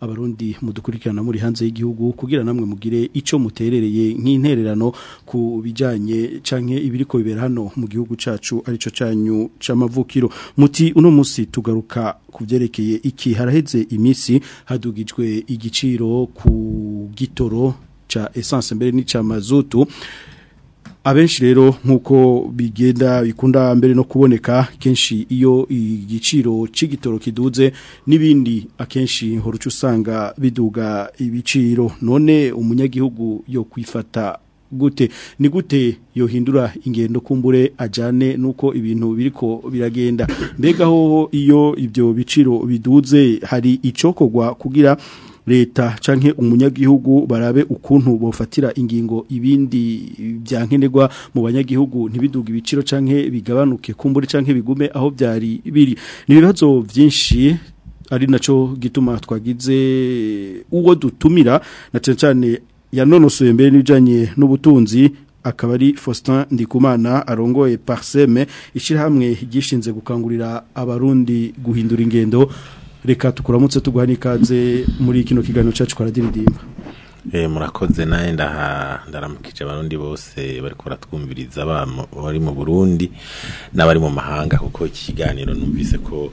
abarundi mudukurikirana muri hanze y'igihugu kugira namwe mugire ico muterereye nk'intererano ku bijanye canke ibiriko bibera hano mu gihugu cacu arico canyu c'amavukiro muti uno musi tugaruka kuvyerekeye iki haraheze imisi hadugijwe igiciro ku gitoro cha essence mbere ni cha mazutu abenshi rero nk'uko bigenda bikunda mbere no kuboneka kenshi iyo igiciro cy'igitoro kiduze n'ibindi akenshi nkoruca usanga biduga ibiciro none umunyagihugu yo kwifata gute ni gute yohindura ingendo kumbure ajyane nuko ibintu biriko biragenda mbega hoho iyo ibyo biciro biduze hari icyo kugira leta canke umunyagihugu barabe ukuntu bofatira ingingo ibindi byankenerwa mu banyagihugu ntibiduga ibiciro canke bigabanuke kumbure canke bigume aho byari biri ni bibazo byinshi ari naco gituma twagize uwo dutumira na cyane cyane yanonosoye mbere n'ibijanye n'ubutunzi akaba ari Faustin Ndikumana arongoye Parseme ishyirahamwe ryishinze gukangurira abarundi guhindura ingendo reka tukuramutse tuguha n'ikaze muri kino kiganiro cyacu karadiridimba eh, murakoze nawe ndaramukije abarundi bose bari kuratwumviriza bari mu burundi n'abari mu mahanga kuko iki kiganiro numvise ko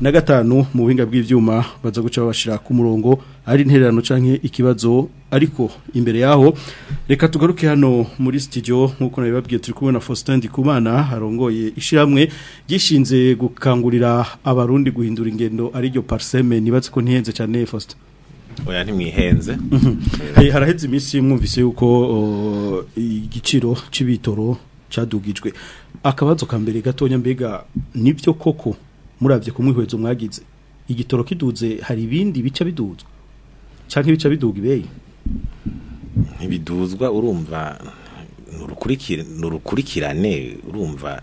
na gatanu mu buhinga bw'ibyuma baza guca babashira ku murongo ari intererano canke ikibazo ariko imbere yaho reka tugaruke hano muri studio nkuko nabibabwiye turi kumwe na Faustin Ndikumana harongoye ishiramwe gishinze gukangurira abarundi guhindura ingendo ari parseme nibatse ko ntihenze cyane Faustin oya ntimwihenze haraheze iminsi mwumvise yuko oh, igiciro cy'ibitoro cyadugijwe akabazo ka mbere gatonya mbega nibyo koko murabye ku mwihwezo igitoro kiduze hari ibindi bica biduzwa cyangwa ibica biduga ibeye ntibiduzwa urumva nurukurikirane urumva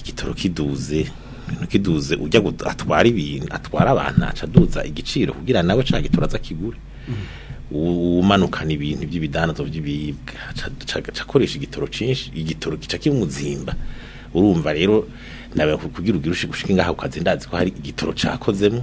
igitoro kiduze ibintu kiduze ujya atwara ibintu atwara abantu aca aduza igiciro kugira nawe cya gitoro aza kigure mm. umanukana ibintu by'ibidandaza by'ibiribwa cakoresha igitoro cyinshi igitoro gica kimuzimba urumva rero nawe kugira ubwirushe gushika ngaha ukaze ndazi ko hari igitoro cakozemo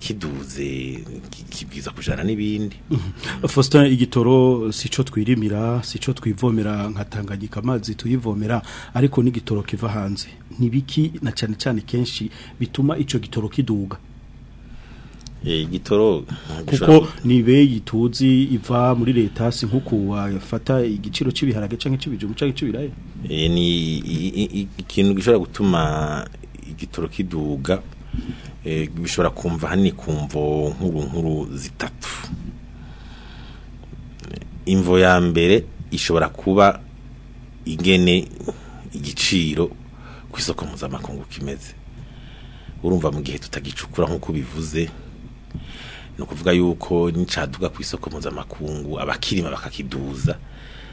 kiduze kibwiza kujana n'ibindi mm-hmm. Faustin igitoro si cyo twirimira si cyo twivomera nka Tanganyika amazi tuyivomera ariko n'igitoro kiva hanze ntibiki na cyane cyane kenshi bituma icyo gitoro kiduga Eh, igitoroga ah, kuko nibe yituzi iva muri leta si nkuko wafata igiciro cy'ibiharage cyangwa cy'ibijumbu cyangwa cy'ibirayi eh, ni ikintu gishobora gutuma igitoro kiduga eh, bishobora kumva hani kumvo nkuru nkuru zitatu imvo ya mbere ishobora kuba ingene igiciro ku isoko mpuzamakungu kimeze urumva mu gihe tutagicukura nk'uko bivuze ni ukuvuga yuko n'icyaduga ku isoko mpuzamakungu abakirima bakakiduza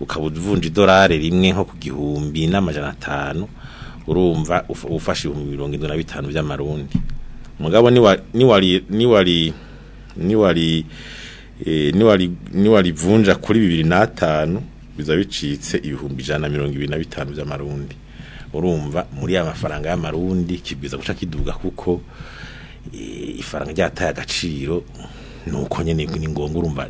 ukaba uvunja idolari rimwe nko ku gihumbi n'amajana atanu urumva ufashe ibihumbi mirongo irindwi na bitanu by'amarundi umugabo niwarivunja e, kuri bibiri n'atanu biza bicitse ibihumbi ijana na mirongo ibiri na bitanu by'amarundi urumva muri ya mafaranga y'amarundi kibwiza guca kiduga kuko ifaranga ryataye agaciro ni uko nyine ni ngombwa urumva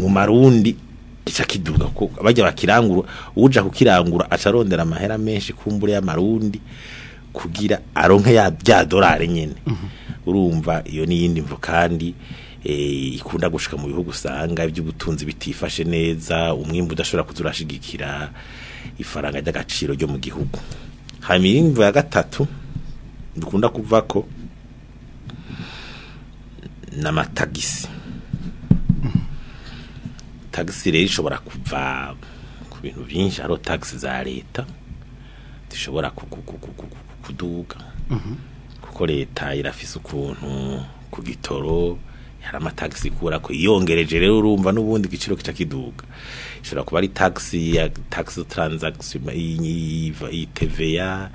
mu marundi gica kiduga ko bajya bakirangura uwuja kukirangura acarondera amahera menshi kumbure y'amarundi kugira aronke ya bya dolari nyene mhm. urumva iyo ni yindi mvu kandi eh, ikunda gushika mu bihugu usanga iby'ubutunzi bitifashe neza umwimbu udashobora kuzurashigikira ifaranga ry'agaciro ryo mu gihugu hanyuma imvu ya gatatu dukunda kuva ko matagisi tagisi rero ishobora kuva ku bintu byinshi ari tagisi za leta zishobora kuduga mhm. kuko leta irafise ukuntu ku gitoro hari amatagisi ikura ko iyongereje rero urumva n'ubundi igiciro kica kiduga ishobora kuba ari tagisi ya tagisi taranzagisiyo y'iteveya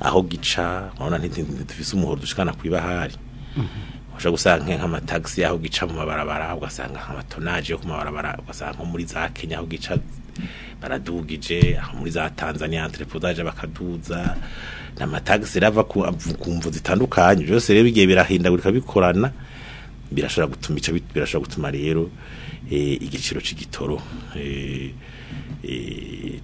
aho gica urabona ntidufise umuhoro dushikana ku ibahari mhm. ushobora gusanga nk'amatagisi aho gica mu mabarabara ugasanga nk'amatonaje yo ku mabarabara ugasanga nko muri za kenya aho gica baradugije aho muri za tanzania entrepodaje bakaduza ni amatagisi rava ku mvu zitandukanye byose rero igihe birahindagurika bikorana birashobora gutuma rero eh, igiciro cy'igitoro eh,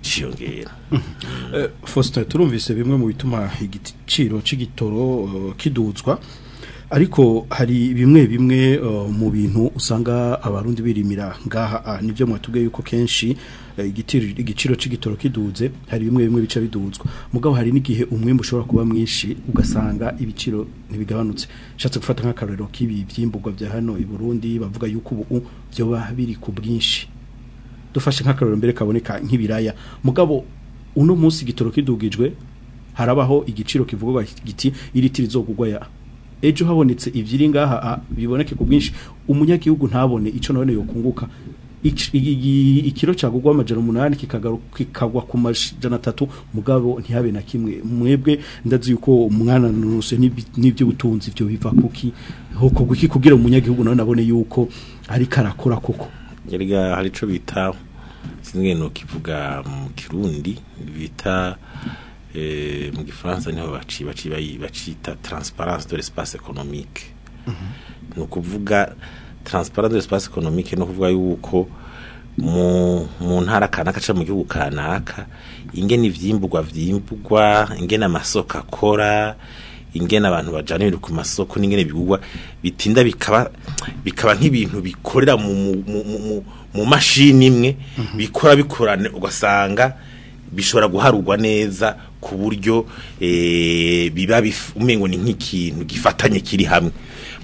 cyiyongera e, eh, faustin turumvise bimwe mu bituma igiciro cy'igitoro eh, kidutswa ariko hari bimwe bimwe eh, mu bintu usanga abarundi birimira ngaha ah, nibyo mwatubwiye yuko kenshi igiciro cy'igitoro kiduze hari bimwe bimwe bica biduzwa mugabo hari n'igihe umwe mushobora kuba mwinshi ugasanga ibiciro ntibigabanutse nshatse gufata nk'akarorero k'ibi byimburwa bya hano i Burundi bavuga yuko ubu byoba biri ku bwinshi dufashe nk'akarorero mbere kaboneka nk'ibiraya mugabo uno munsi igitoro kidugijwe harabaho igiciro kivugwa giti iritiri zo kugwaya ejo habonetse ivyiri ngaha ah, biboneke ku bwinshi umunyagihugu ntabone ico none yokunguka ikiro cagugwa amajana umunani kikagwa ku majana atatu mugabo ntihabe na kimwe mwebwe ndazi yuko umwana nuse n'iby'ubutunzi ibyo biva kuki kugira umunyagihugu nawe nabone yuko ari arakora koko erega hari ico bitaho kimwe no kivuga mu kirundi bita eh, mu gifaransa niho bacita transparance de l'espace economique mhm. ni ukuvuga transparance de l'espace economique no kuvuga yuko mu ntara kanaka cyangwa mu gihugu kanaka ingena ibyimbugwa byimbugwa ingena amasoko akora ingena abantu bajyana ibintu ku masoko n'ingena ibigurwa bitinda bikaba nk'ibintu bikorera mu mu mashini imwe bikora bikorane ugasanga bishobora guharugwa neza ku buryo eh, biba umengo ni nk'ikintu gifatanye kiri hamwe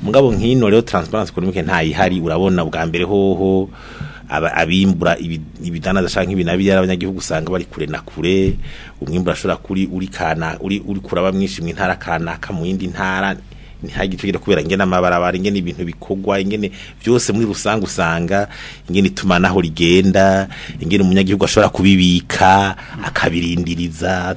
mugabo nk'ino rero taransiparansi ekonomike ntayihari urabona bwa mbere hoho abimbura ibidandaza nk'ibintu abanyagihugu usanga bari kure na kure umwimbu urashobora kuri uri kana uri kuraba mwinshi mu ntara kanaka mu yindi ntara ntihagire kubera ingene amabarabara ingene ibintu bikogwa ingene byose muri rusange usanga ingene itumanaho rigenda ingene umunyagihugu ashobora kubibika akabirindiriza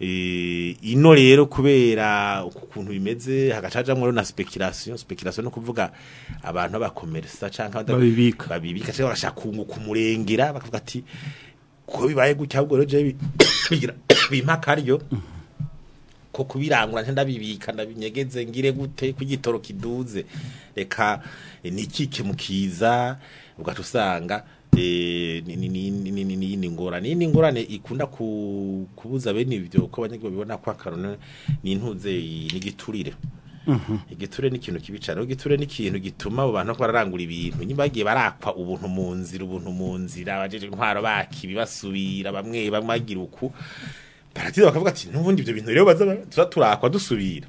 Eh, ino rero kubera ukuntu bimeze hagacajamwo na speculation speculation no kuvuga abantu bakomersa canka babibika babibika cyangwa barashaka kunguka bakavuga ati ko bibaye gutya ahubwo rero bigira bimpa ryo ko kubirangura nta ndabibika ndabinyegeze ngire gute kugitoro kiduze reka niki kimukiza ugaca usanga ni ngorane n'iyindi ngorane ikunda kubuza bene ibyo ko abanyagihugu babibona ko akaroni ni intuze n'igiturire mhm. igiture ni ikintu kibicaraho igiture ni ikintu gituma abo bantu bararangura ibintu nyibagiye barakwa ubuntu mu nzira ubuntu mu nzira abajeje intwaro bakibi basubira bamwe bamagira uku baratiza bakavuga ati n'ubundi ibyo bintu rero baza turakwa dusubira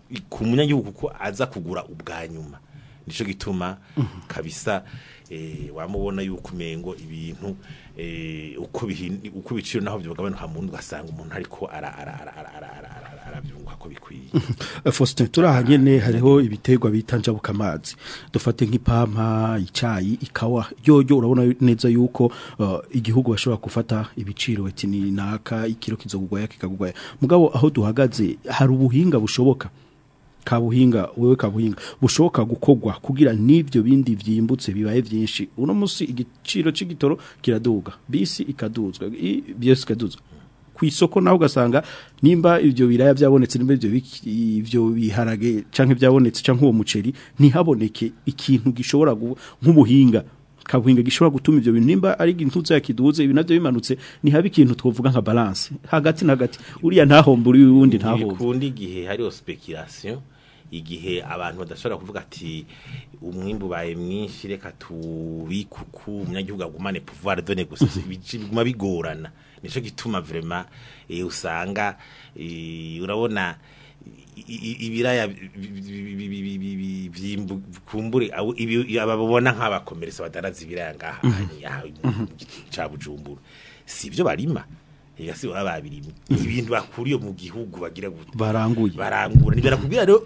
ku munyagihugu ko aza kugura ubwa nyuma nicyo gituma mm-hmm. kabisa eh, wamubona yukumengo umengo ibintu eh, uko biciro naho byagabanuka mu ugasanga umuntu ariko ara ara ara ara ara uko bikwiye faustin turahanyene hariho ibiterwa bita njabuka dufate nk'ipampa icyayi ikawa yoyo urabona neza yuko uh, igihugu bashobora kufata ibiciro ati ni naka ikiro kizogugwaya kikagugwaya mugabo aho duhagaze hari ubuhinga bushoboka kabuhinga wewe kabuhinga bushoboka gukogwa kugira n'ibyo bindi byimbutse bibaye byinshi uno munsi igiciro c'igitoro kiraduga bisi ikaduzwa byose ikaduzwa ku isoko naho ugasanga nimba ibyo biraya byabonetse nimba ibyo biharage cyangwa ibyabonetse cyangwa uwo muceri ntihaboneke ikintu gishobora nk'ubuhinga kabuhinga gishobora gutuma ibyo bintu nimba ari intutsi yakiduze ibi navyo bimanutse ni habi ikintu twovuga nka balance hagati na hagati uriya ntahomba uri wundi ntahomba gihe hari speculation igihe abantu badashobora kuvuga ati umwimbu baye mwinshi reka tubikuku umunyagihugu agumane pouvoir donner gusa biguma bigorana nico gituma vraiment e, usanga e, urabona ibiraya kumbure ababona nk'abakomeresa badaraza ibiraya ngaha ca bujumbura si ibyo barima egasi baba babirimye ibintu bakuriye mu gihugu bagira gute baranguye barangura nibyo nakubwira rero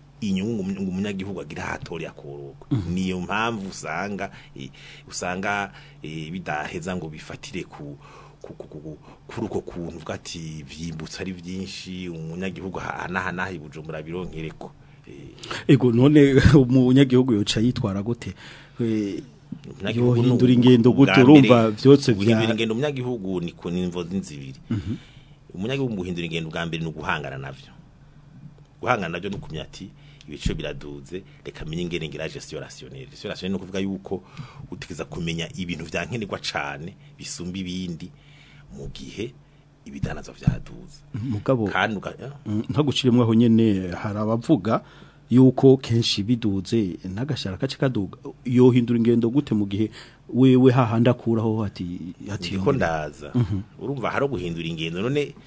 inyungu umunyagihugu agira hatori akuruka mm-hmm. niyo mpamvu usanga usanga e, bidaheza ngo bifatire ku kuri uko kuntu uvuga ati byimbutse ari byinshi umunyagihugu ahanahanaha ibujumbura bironkereko e, ego none umunyagihugu yoca yitwara gute e, yohindura ingendo gute urumva byose guhindura ingendo umunyagihugu ni ku nimvo z'inzibiri mm-hmm. umunyagihugu guhindura ingendo bwa mbere ni uguhangana navyo guhangana ni no kumyati ibice biraduze reka menye ingene ngira gestion rationnelle gestion rationnelle no kuvuga yuko utegeza kumenya ibintu vyankenerwa cyane bisumba ibindi mu gihe ibidanazwa vyaduze mugabo kandi eh? mm, ntaguciremwe aho nyene hari abavuga yuko kenshi biduze n'agashara kace kaduga yohindura ingendo gute mu gihe wewe hahanda kuraho ati ati ndaza mhm. urumva haro guhindura ingendo none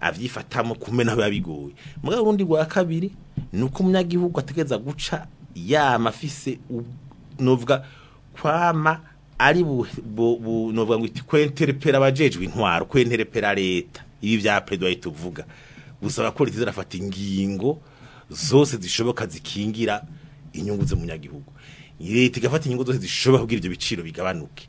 abyifatamo kumena biba bigoye mugabo urundi rwa kabiri ni uko umunyagihugu ategereza guca yamafise novuga kwama ari novuga ngo iti kwenterepera abajejwe intwaro kwenterepera leta ibi bya predoye tuvuga gusaba ko leta zafata ingingo zose zishoboka zikingira inyungu z'umunyagihugu leta igafata inyungu zose zishoboka kugira ibyo biciro bigabanuke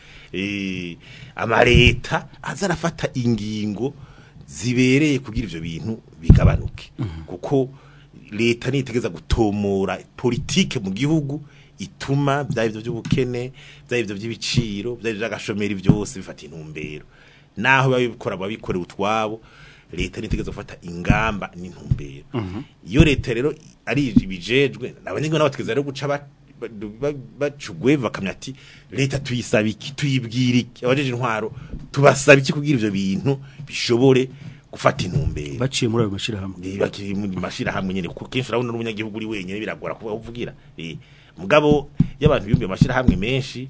eh amareta arafata ingingo zibereye kugira ivyo bintu bigabanuke mhm. kuko leta nitegeza gutomora politike mu gihugu ituma byaba ibyo by'ubukene byaba ibyo by'ibiciro byaba byagashomeri byose bifata intumbero naho babikora babikorera utwabo leta nitegezo gufata ingamba n'intumbero mhm. iyo leta rero ari ibijejwe abanyagihugu n'abategeza rero guca bacugwe bakamya ati leta tuyisaba iki tuyibwira iki abajeje intwaro tubasaba iki kubwira ibyo bintu bishobore gufata intumbero baciye muri ayo mashyirahamwe baciye mu mashyirahamwe nyine kenshi urabona n'umunyagihugu uri wenyine biragora kuvugira mugabo y'abantu biyumbiye amashirahamwe menshi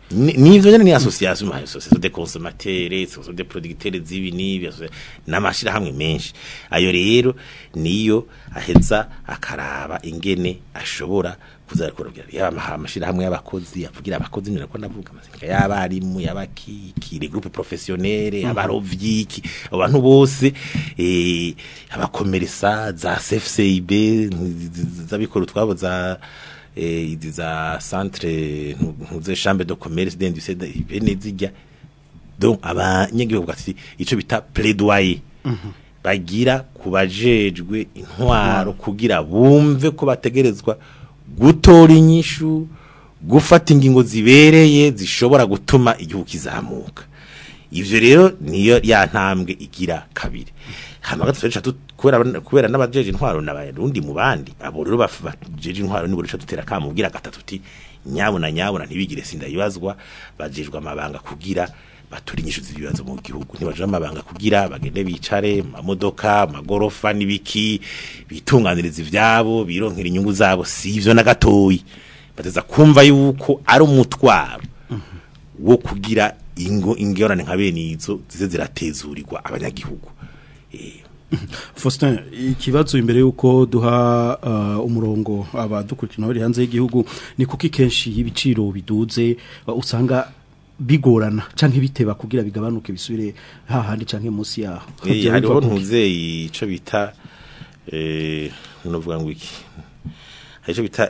ni ivyo nyene ni association ma association de consommateurs association de producteurs z'ibinibi n'amashirahamwe menshi ayo rero niyo aheza akaraba ingene ashobora kuza kurabwira yaba amashirahamwe y'abakozi yavugira abakozi nyine ko ndavuga amazinga y'abarimu yabakikiri kire groupe professionnelle mm. abantu bose eh, abakomeresa za CFCIB zabikora utwabo za eh, za centre ntuze chambre de commerce d'industrie bene zijya donc abanyagihugu bwatsi ico bita plaidoyer mm -hmm. bagira kubajejwe intwaro kugira bumve ko bategerezwa gutora inyishu gufata ingingo zibereye zishobora gutuma igihugu kizamuka ibyo rero niyo ntambwe igira kabiri hano gatatu kubera n'abajeje intwaro n'abarundi mu bandi abo rero bajeje intwaro nibo rusha dutera kamubwira gatatu uti nyabuna nyabuna ntibigire sindayibazwa bajejwe amabanga kugira batura z'ibibazo mu gihugu ntibaje amabanga kugira bagende bicare amamodoka amagorofa n'ibiki bitunganiriza ibyabo bironkera inyungu zabo si ibyo na gatoyi bateza kumva yuko ari umutwaro wo kugira ingo ingorane nka bene izo zize ziratezurirwa abanyagihugu eh. Faustin ikibazo imbere yuko duha uh, umurongo abadukurikirana hanze y'igihugu ni kuki kenshi y'ibiciro biduze uh, usanga bigorana canke biteba kugira bigabanuke bisubire hahandi canke munsi yaho eh hariho ntuzeyi ico bita eh novuga ngo iki hariho bita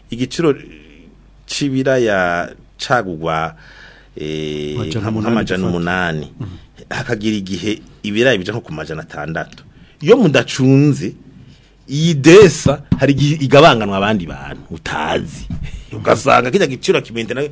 igiciro c'ibiraya cagugwa eh amajana 8 mhm. hakagira igihe ibirayi bija nko ku majana atandatu iyo mudacunze iyi desa hari igihe igabanganwa abandi bantu utazi ugasanga kijya giciro kimente nawe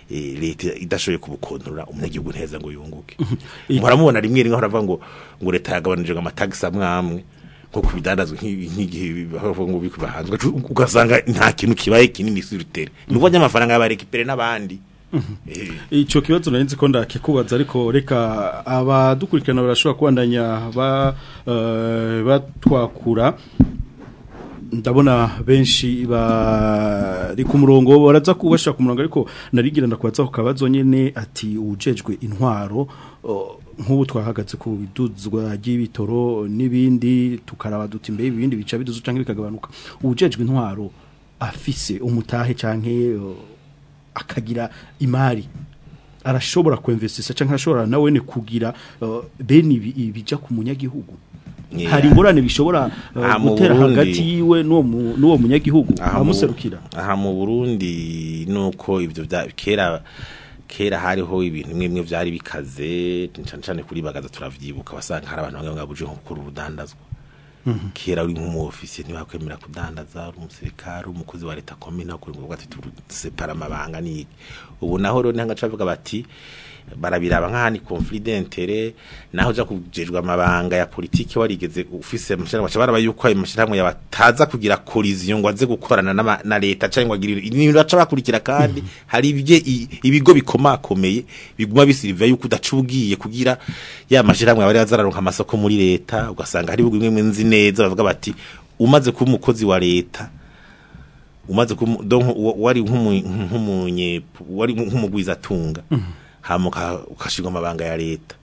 E, leta idashoboye kubukontorora umunyagihugu nteza ngo yunguke mhm. muramubona rimwe rimwe haravuga ngo ngo leta yagabanije amatagisi amwe amwe nko kubidandazwa nk'igihe ngo bibahanzwe ugasanga nta kintu kibaye kinini sirutere nubwo amafaranga yabarekipere n'abandi mhm. eh. icyo kibazo narinzi ko ndakikubaza ariko reka abadukurikirana barashobora kubandanya eh, batwakura ndabona benshi bari ku murongo baraza kubasha ku murongo ariko narigira ndakubatsa ku kabazo ati ujejwe intwaro nk'ubu twahagatse ku biduzwa ry'ibitoro n'ibindi tukaraba duti imbe ibindi bica biduza cyangwa bikagabanuka ujejwe intwaro afise umutahe cyangwa akagira imari arashobora kwemvesisa cyangwa arashobora nawe kugira bene bijya ku munyagihugu hari ingorane bishobora uh, gutera hagati yiwe n'uwo munyagihugu amuserukira aha mu burundi ni uko ibyo kera kera hariho ibintu bimwe byari bikaze cyane cyane kuri bagaza turavyibuka basanga hari abantu bamwe babuje nko gukora urudandazwa mhm. kera uri nk'umu ofisiye ntibakwemera kudandaza uri umusirikare umukozi wa leta komine akora ngo ati turusepara amabanga ni ubu naho rero ntangacavuga bati barabiraba nk'aha ni confidentele naho ja kujejwe amabanga ya politiki warigeze ufise amashirahamwe baca baraba yuko ayo mashirahamwe yabataza kugira collision ngo aze gukorana na leta cyangwa agirira ibintu baca bakurikira kandi mm. hari ibigo bikomakomeye biguma bisiriva yuko udaca kugira ya mashirahamwe abari bazararonka amasoko muri leta ugasanga hari bimwe mu nzi neza bavuga bati umaze kuba umukozi wa leta umaze kuba wari nk'umunye wari nk'umugwizatunga mm -hmm. hamuka amabanga ya leta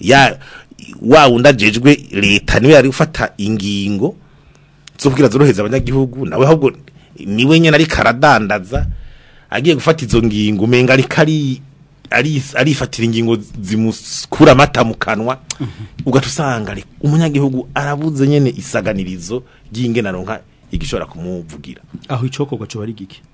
ya wa wundi ajejwe leta niwe yari gufata ingingo zo kubwira zorohereza abanyagihugu nawe ahubwo niwe nyine ariko aradandaza agiye gufata izo ngingo umenga ariko ari arifatira ingingo zimuskura amata mu kanwa mhm. ugatusanga umunyagihugu arabuze nyine isaganirizo ry'ingenaronka igishobora kumuvugira aho icokorwa cyo ari gike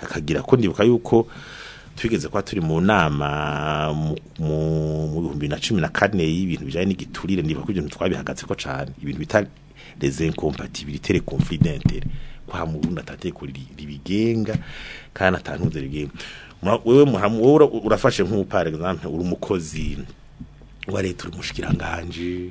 akagira ko ndibuka yuko twigeze kuba turi mu nama mu bihumbi na cumi na kane y'ibintu bijyanye n'igiturire niba ko ibintu twabihagatse ko cyane ibintu bita les incompatibilités kwa mu Burundi ribigenga kandi atantuze rigimwe wowe urafashe nk'upare example uri umukozi wa leta uri umushikiranganje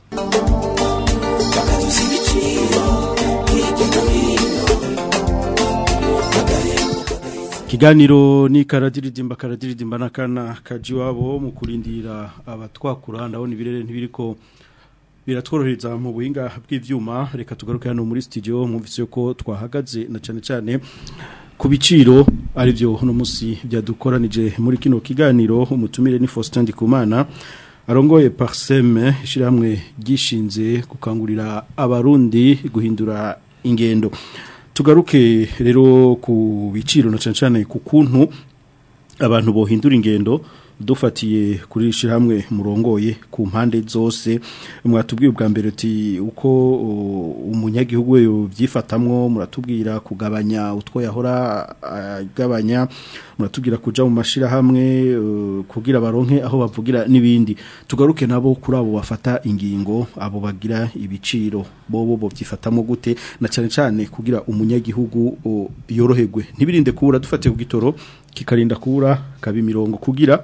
Kiganiro ni karadiridimba karadiridimba nakana kaji wabo mu kurindira abatwakura ndabona ibirere ntibiriko biratworohereza mu buhinga bw'ivyuma reka tugaruke hano muri studio mwumvise ko twahagaze na cane cane ku biciro ari byo no musi byadukoranije muri kino kiganiro umutumire ni Faustin Ndikumana arongoye Parseme ishiramwe gishinze gukangurira abarundi guhindura ingendo tugaruke rero ku biciro na cyane cyane abantu bohindura ingendo dufatiye kuri ishyirahamwe murongoye ku mpande zose mwatubwiye ubwa mbere ati uko umunyagihugu we byifatamwo muratubwira kugabanya utwo yahora agabanya muratubwira kujya mu mashyirahamwe kugira baronke aho bavugira n'ibindi tugaruke nabo kuri abo bafata ingingo abo bagira ibiciro bobo bo byifatamo gute na cyane cyane kugira umunyagihugu yoroherwe ntibirinde kubura dufatiye ku gitoro kikarinda kubura kaba mirongo kugira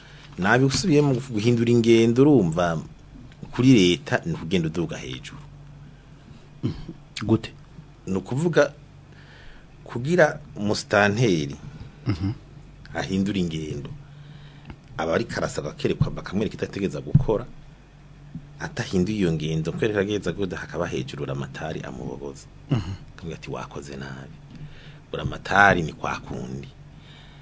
nabi usubiyemo guhindura ingendo urumva kuri leta ni ukugenda uduga hejuru mm-hmm. gute ni ukuvuga kugira umusitanteri mm-hmm. ahindura ingendo aba ari karasabwa kerekwa bakamwereka idategereza gukora atahinduye iyo ngendo kwereka ageza guda hakaba hejuru uramatari amubogoza akamubwira mm-hmm. ati wakoze nabi uramatari ni kwa kundi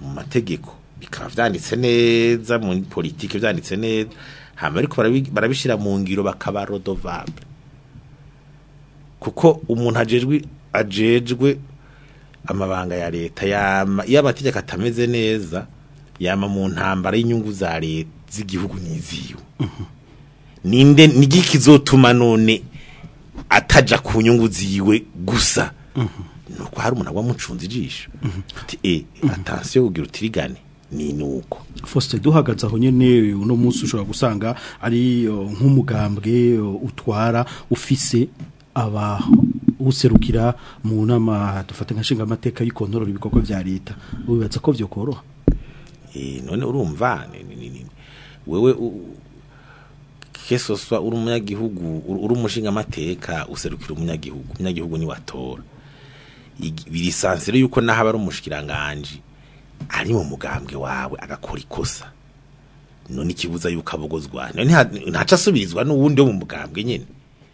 mu mategeko bikaba byanditse neza mu politiki byanditse neza hano ariko barabishyira mu ngiro bakaba rodovable kuko umuntu ajejwe amabanga ya leta iyo amategeko atameze neza yama mu ntambara y'inyungu za leta z'igihugu n'iziwe mhm. ninde kizotuma none atajya ku nyungu ziwe gusa mhm. ni uko hari umuntu wamucunze ijisho mhm. ati eee eh, atansiyo ugira utirigane ninuko Foster duhagaze aho nyene uno munsi ushobora gusanga ari uh, nk'umugambwe uh, utwara ufise aba userukira mu nama dufata nka nshinga amateka y'ikontorora ibikorwa bya leta ubibatsa ko byo koroha eh none urumva wewe kesoswa uri umunyagihugu uri umushinga amateka userukira umunyagihugu umunyagihugu ni watora birisanzire yuko naho ari umushikiranganje ari mu mugambwe wawe agakora ikosa none ikibuza yuko abogozwa ntaca asubirizwa n'uwundi wo mu mugambwe nyine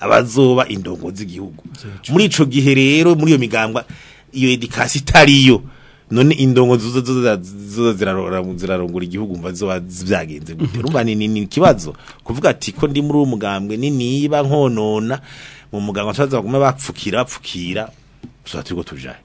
abazoba indongo z'igihugu muri icyo gihe rero muri iyo migambwe iyo edikasi itariyo none indongo zo zirarongora igihugu mva zo byagenze gute urumva ni ikibazo kuvuga ati ko ndi muri uwo ni niba nkonona mu muganga nshatse baguma bapfukira bapfukira gusa turi tujaye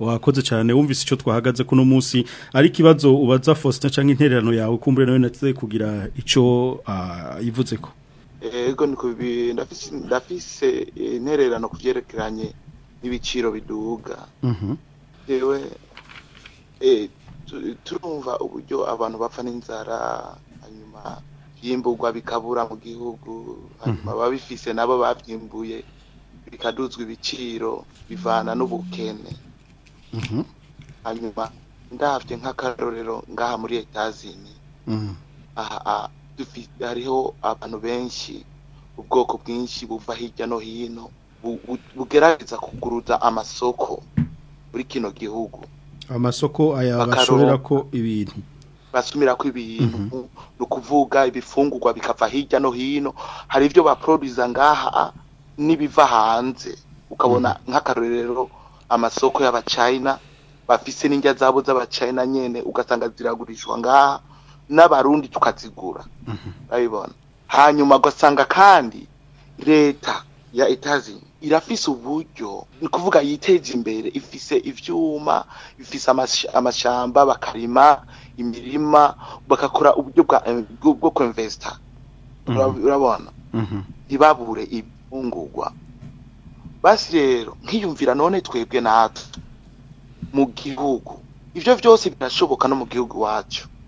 wakoze cyane wumvise icyo twahagaze kuno munsi ari kibazo ubaza Faustin cyangwa intererano yawe kumbure nawe natse kugira ico ah, yivuze ko ego ndafise intererano kuvyerekeranye n'ibiciro biduga mm-hmm. yewe eh, turumva uburyo abantu bapfa n'inzara hanyuma byimbugwa bikabura mu gihugu hanyuma mm-hmm. ababifise nabo babyimbuye bikaduzwa ibiciro bivana n'ubukene mm-hmm. hanyuma ndabyo nk'akarorero ngaha muri etazini aha hariho abantu benshi ubwoko bwinshi buva hirya no hino bugerageza kuguruza amasoko muri kino gihugu amasoko aya bashobora ko ibintu basumira ko ibintu ni mhm. ukuvuga ibifungurwa bikava hirya no hino hari ibyo baporobiza ngaha n'ibiva hanze ukabona mhm. nk'akarorero amasoko y'abacayina bafise n'injya zabo z'abacayina nyine ugasanga ziragurishwa ngaha n'abarundi tukazigura urabibona mhm. hanyuma ugasanga kandi leta ya etazingi irafise uburyo ni kuvuga yiteza imbere ifise ivyuma ifise amashamba bakarima imirima bagakora uburyo eh, bwo kwinvesta mhm. urabona mhm. ntibabure ibifungurwa basi rero nkiyumvira none twebwe natwe mu gihugu ibyo byose birashoboka no mu gihugu iwacu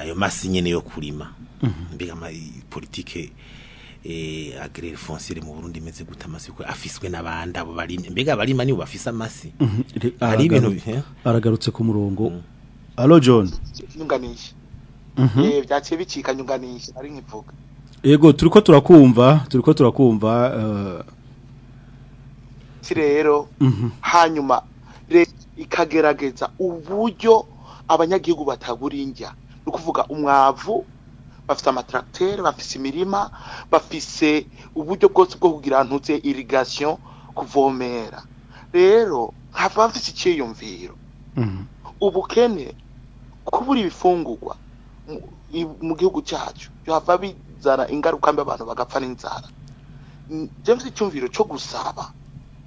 ayo masi nyine yo kurima mhm. mbega politike agrere fonciere mu Burundi imeze gute amasi ko afiswe n'abandi abo barimye mbega barima nibo bafise amasi mhm. hari ibintu aragarutse ku murongo mm. alo John byaciye mhm. eh, bicika nyunganisha ari nkivuga yego turi turakumva turi ko turakumva eh, rero mhm. hanyuma ikagerageza uburyo abanyagihugu batagurinjya ni ukuvuga umwavu bafite amataragiteri bafise imirima bafise uburyo bwose bwo kugira ntutse irigasiyo kuvomera rero hava bafite icyiyumviro mhm. ubukene kubura ibifungugwa mu gihugu cyacu byava bizana ingaruka mbi abantu bagapfa n'inzara james icyumviro cyo gusaba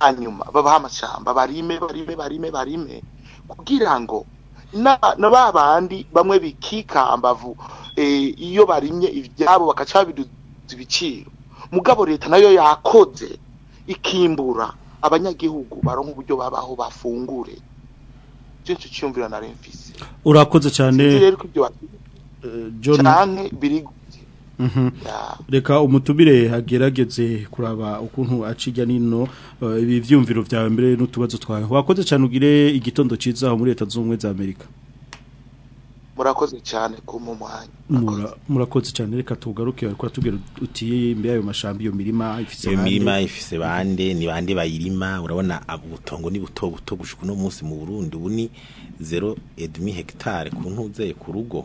hanyuma babaha amashyamba barime barime barime barime kugira ngo na ba bandi bamwe bikikambavu eh, iyo barimye ibyabo bagaca babiduza ibiciro mugabo leta nayo yakoze ikimbura abanyagihugu baronka uburyo babaho bafungure byinshi cyumvira na remfisi urakoze cyane eh, John biri Mhm. reka umutubire agerageze kuraba ukuntu acirya nino eh, ibi byumviro byawe mbere n'utubazo twawe wakoze cyane ugire igitondo cyiza muri leta z'ubumwe za amerika murakoze cyane ku murakoze cyane reka tugaruke ariko tubwira uti imbere y'ayo mashyamba iyo mirima ifise iyo mirima ifise bande ni bande bayirima urabona ubutongo ni buto buto gushuka uno munsi mu burundi ubu ni zero edimi hegitari ku ku rugo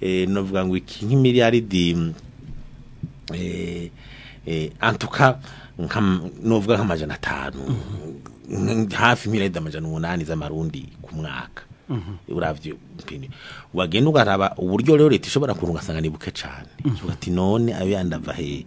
eh novuga ngo iki nk'imiliyaridi eh eh antuka novuga nk'amajana 5 hafi miliyoni amajana umunani z'amarundi ku mwaka mhm. urabyo wagenda ugaraba uburyo rero leta ishobora kurunga asanga ni buke cyane mhm. ati none ayo yandava he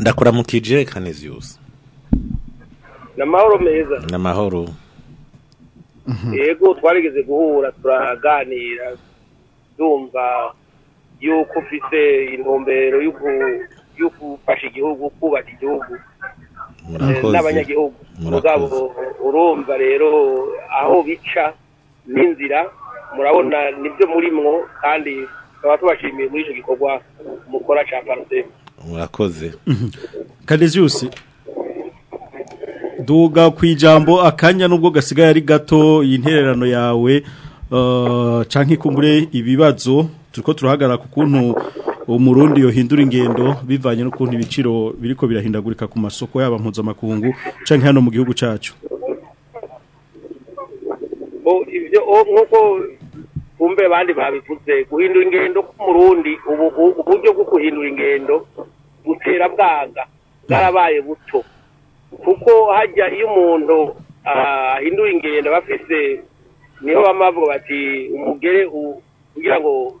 ndakuramukije kaneziyusi ni amahoro meza na mahoro Mhm. yego twarigeze guhura turaganira ndumva yuko ufite intumbero yo gufasha igihugu kubaka igihugu eh, n'abanyagihugu mugabo urumva rero aho bica n'inzira murabona nibyo murimwo kandi tukaba tubashimiye muri icyo gikorwa mukora cya parute murakoze kadeziyusi mhm. duga ku ijambo akanya nubwo gasigaye ari gato iyi ntererano yawe uh, canke kumbure ibibazo turiko turahagarara ku kuntu umurundi yohindura ingendo bivanye n'ukuntu ibiciro biriko birahindagurika ku masoko yaba mpuzamakungu canke hano mu gihugu cacu nk'uko kumbe abandi babivuze guhindura ingendo k'umurundi ubu uburyo bwo guhindura ingendo butera bwaga bwarabaye buto kuko hajya iyo umuntu ahindura ingendo bafise niho bamavuga bati umugere kugira ngo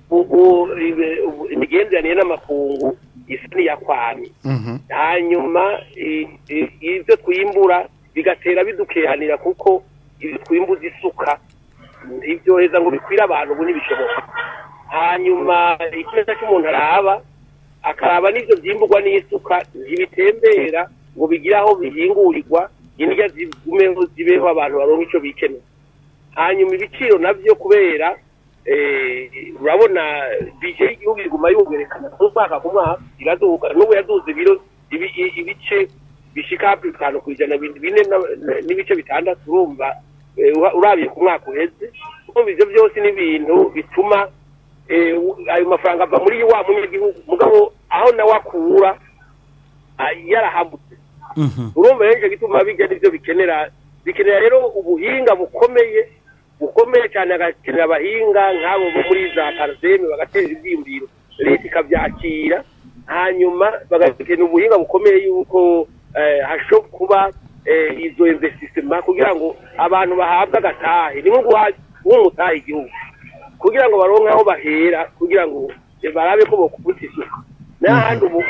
imigenderanire n'amakungu isi niyakwamye mhm. hanyuma ibyo twimbura bigatera bidukehanira kuko twimbuza isuka ibyoheza ngo bikwire abantu ubu ntibishoboka hanyuma ikibazo cy'umuntu araba akaraba n'ibyo byimburwa n'isuka ntibitembera ngo bigire aho bihingurirwa indya zigumeho zibeho abantu baronka icyo bikeneye hanyuma ibiciro nabyo kubera eh, urabona bije y'igihugu iguma yungerekana ku mwaka ku mwaka iraduka n'ubu yaduze ibiro ibice bishika bitanu ku ijana bine n'ibice bitandatu urumva eh, urabiye ku mwaka uheze urumva ibyo byose ni ibintu bituma eh, ayo mafaranga ava muri wa munyagihugu mugabo aho nawe akura ah, yarahabutse urumva rero icyo gituma bijya n'ibyo bikenera bikenera rero ubuhinga bukomeye bukomeye cyane hagakenera abahinga nk'abo bo muri za karideni bagatera ibyiyumviro leta ikabyakira hanyuma bagakenera ubuhinga bukomeye yuko eh, hasho kuba eh, izo investisema kugira ngo abantu bahabwe agatahe ni nko guha igihugu kugira ngo baronke aho bahera kugira ngo barabe ko bakubutse isuku n'ahandi ubu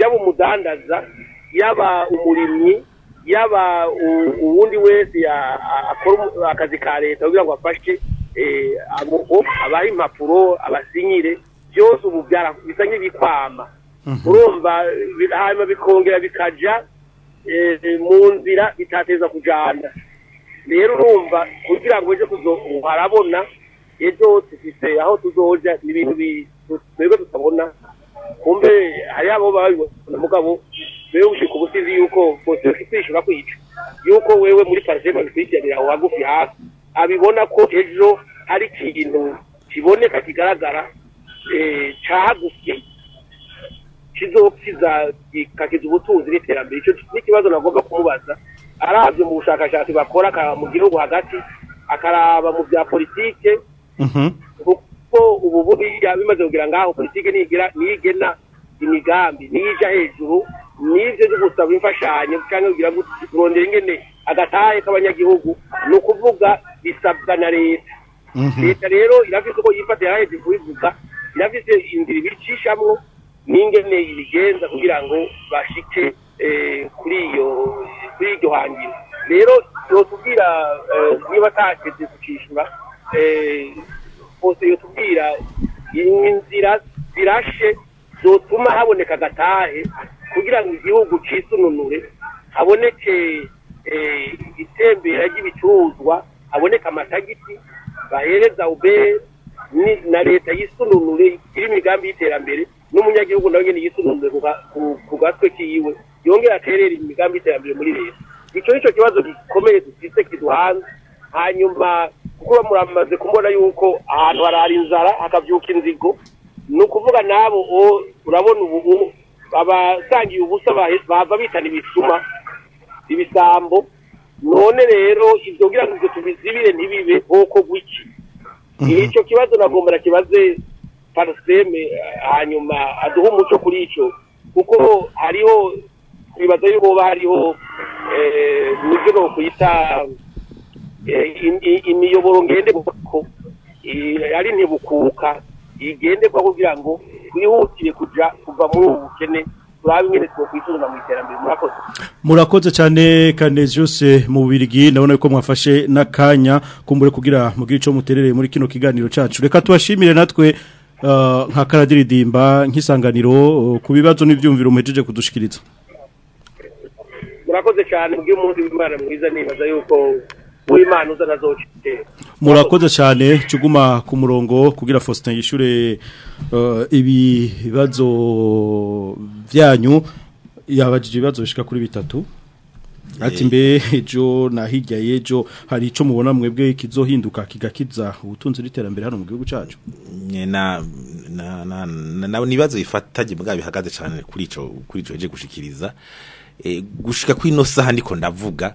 yaba umudandaza yaba umurimyi yaba uwundi wese akora akazi ka leta kugira ngo afashe eh, abaha impapuro abasinyire byose ubu bisa nk'ibikwama mhm. urumva hanyuma bikongera bikajya eh, mu nzira bitateza kujyana rero urumva kugira ngo uje harabona ejo dufite aho tuzoja ibintu twebwe tutabona kumbe hariho abo babibona mugabo wewe ushika uba usizi yuko bose ufite kwica yuko wewe muri pariseri babikurikiranira aho wagufi hasi abibona ko ejo hari ikintu kiboneka kigaragara eh, cyahagufi kizokiza kikakiza ubutunzi n'iterambere icyo n'ikibazo nagomba kumubaza arabyo mu bushakashatsi bakora mu gihugu hagati akaraba mu bya politike mm-hmm. kuko ubu buriya bimaze kugira ngaho politike nigena imigambi nija hejuru n'ibyo byo gusaba imfashanyo cyangwa kugira ngo turondere ingene agatahe k'abanyagihugu ni ukuvuga bisabwa na leta mhm. leta rero irafite uko yifatira ahaheze kubivuga irafite inzira ibicishamwo n'ingene ibigenza kugira ngo bashike eh, kuri iyo kuri iryo hangiro rero yotubwira eh, niba atageze kukishyura eh, bose yotubwira inzira zirashe zotuma haboneka agatahe kugira ngo igihugu cisununure haboneke eh, itembera ry'ibicuruzwa haboneka amatagiti bahereza ubere na leta yisununure iri imigambi y'iterambere n'umunyagihugu nawe nyene yisununure ku gatwe kiwe yongera aterera imigambi y'iterambere muri leta ico nico kibazo gikomeye dufise kiduhanze hanyuma kuko bamuramaze kumbona yuko ahantu harara inzara hakavyuka inzigo ni ukuvuga nabo oh, urabona ubu abasangiye ubusa bava bitana ibisuma ibisambo none rero ibyo ngira ngo ibyo tubizibire ntibibe nk'uko guki mhm. icyo kibazo nagombera kibaze parasiteme eh, hanyuma aduha umuco kuri icyo kuko hariho twibaza yuko hoba hariho eh, uburyo ni ukuyita eh, imiyoboro ngenderwako ari ntibukuka igenderwa kugira ngo twihutire kujya kuva muri ubu bukene turabe mu iterambere murakoze cyane kanezi yose mu birigi ndabona ko mwafashe n'akanya kumbure kugira mugire icyo muterereye muri kino kiganiro cyacu reka tubashimire natwe uh, nka karadiridimba nk'isanganiro uh, ku bibazo n'ibyumviro muhejeje kudushikiriza murakoze cyane ubwo uyu w'imana mwiza nibaza yuko w'imana uzana murakoze cyane cyuguma ku murongo kugira Faustin yishure uh, ibibazo byanyu yabajije ibibazo bishika kuri bitatu ati mbe ejo na hirya y'ejo hari icyo mubona mwebwe ikizohinduka kigakiza ubutunzi n'iterambere hano mu na cyacu n'ibibazo bifatanye bwa bihagaze cyane kuri icyo ejo gushikiriza eh, gushika kuri ino saha ndiko ndavuga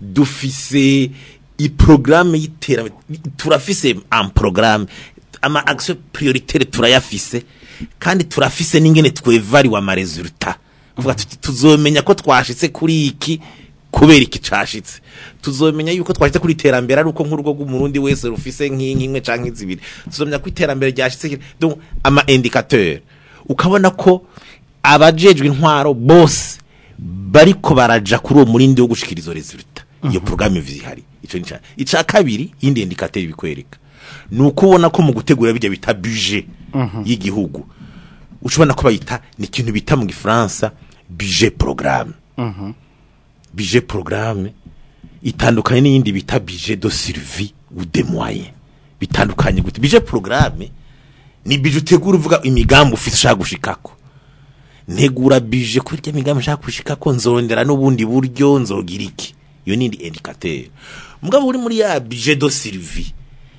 dufise iporogaramu y'iterambere turafise porogaramu ama akisiyo piriyoriteri turayafise kandi turafise n'ingene twevariwe amarezuruta tuzomenya ko twashitse kuri iki kubera iki cashitse tuzomenya yuko twashitse kuri iterambere ari uko nk'urugo rw'umurundi wese rufise nk'inkinwe canke zibiri tuzomenya ko iterambere ryashyitse ama indicateur ukabona ko abajejwe intwaro bose bariko baraja kuri uwo murindi wo gushikira izo resulta iyo mhm. porogaramu zihari icyo ni icya kabiri yindi indikateri bikwereka ni uko ubona ko mu gutegura bijya bita bije mhm. y'igihugu ushobora ko bayita ni ikintu bita mu gifaransa bije porogaramu mhm. bije porogaramu itandukanye n'iyindi bita bije do sirivi udemuwaye bitandukanye gute bije porogaramu ni bije utegura uvuga imigambi ufite ushaka gushikako ntegura bije kurya irya migambi nshaka gushika ko nzondera n'ubundi buryo nzogira iki iyo ni indikateri mugabo uri muri ya bije do sirivi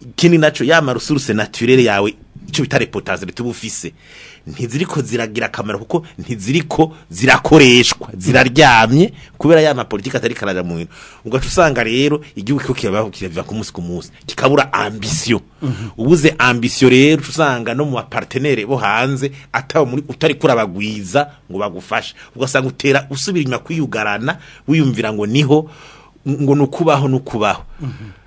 ikindi nacyo ya marusuruse naturere yawe icyo bita reportage leta uba ufise ntiziriko ziragira akamaro kuko ntiziriko zirakoreshwa ziraryamye kubera ya mapolitike atari karara mu bintu ugaca usanga rero igihugu cyo kirava ku munsi ku munsi kikabura ambisiyo mhm. ubuze ambisiyo rero usanga no mu bapartenere bo hanze ataba muri utari kurabagwiza ngo bagufashe ugasanga utera usubira inyuma kwiyugarana wiyumvira ngo niho ngo ni ukubaho ni ukubaho mhm.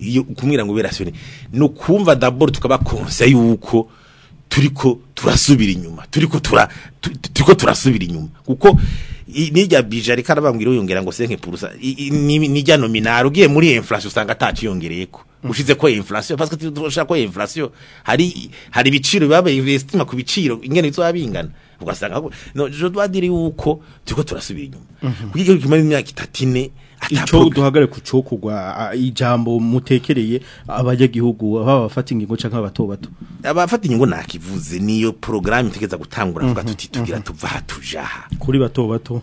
iyo kumwira ngo ube rasiyoneri ni ukumva daboro tukaba konsa yuko ko turasubira inyuma turiko turasubira inyuma kuko nijya bije ariko arabambwira uyongera ngo senke purusa nijya nominari ugiye muri inflation usanga ataciyongereye ko mm. ushize ko inflation parce que tushaka ko inflation hari hari ibiciro babe investima ku biciro ingene bizo babingana ugasanga no je dois dire uko tuko turasubira inyuma mm-hmm. kugira ngo imyaka 3 icyo duhagare ku cyokorwa ijambo mutekereye abanyagihugu baba bafata ingingo cyangwa abatobato bato abafata ingingo nakivuze niyo porogaramu itegeza gutangura avuga tuti mhm. tugira mhm. tuva hatuja kuri batobato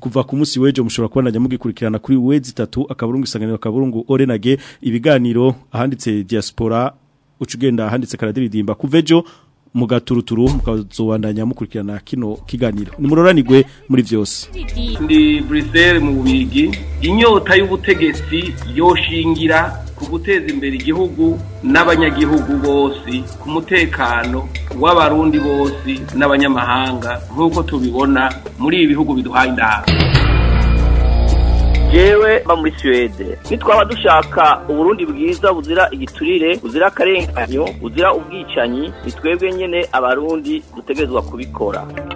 kuva ku munsi wejo mushobora kubonanya mugikurikirana kuri wezi 3 akaburungu isanganiro akaburungu orenage ibiganiro ahanditse diaspora ucugenda ahanditse karadiridimba kuvejo mugaturuturu mukazobandanya mukurikirana kino kiganiro nimuroranirwe muri byose ndi Brussels mu bigi inyota y'ubutegetsi yoshingira ku guteza imbere igihugu n'abanyagihugu bose ku w'abarundi bose n'abanyamahanga nk'uko tubibona muri ibi bihugu biduhaye indahabwo jewe mba muri suwede nitwaba dushaka uburundi bwiza buzira igiturire buzira akarenganyo buzira ubwicanyi nitwebwe nyine abarundi dutegerezwa kubikora